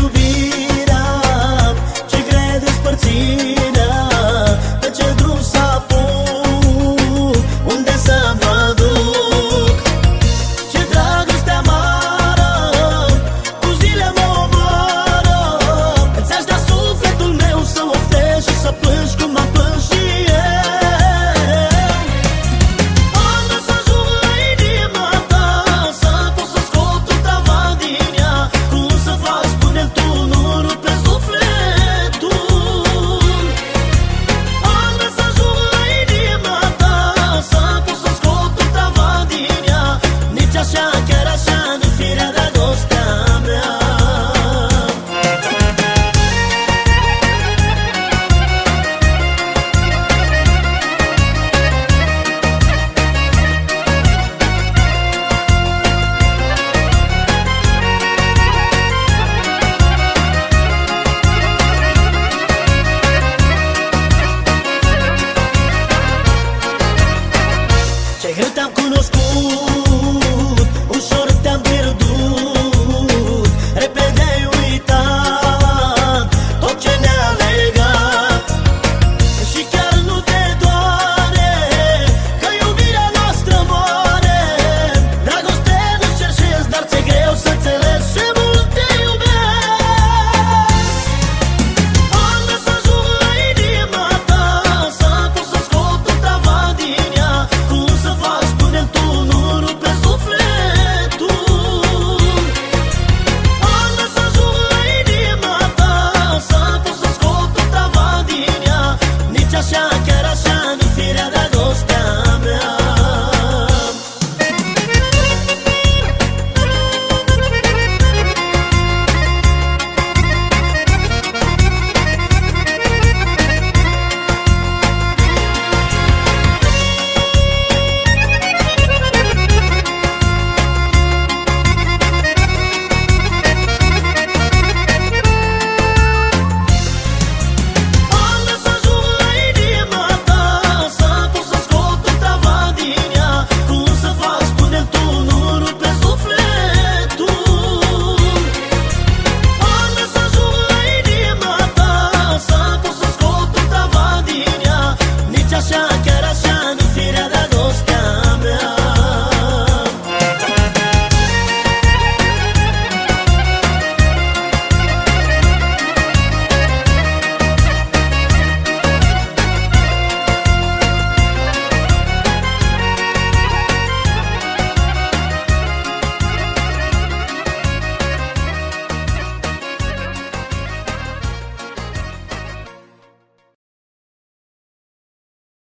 you be. cunoscut Ușor te-am pierdut Repede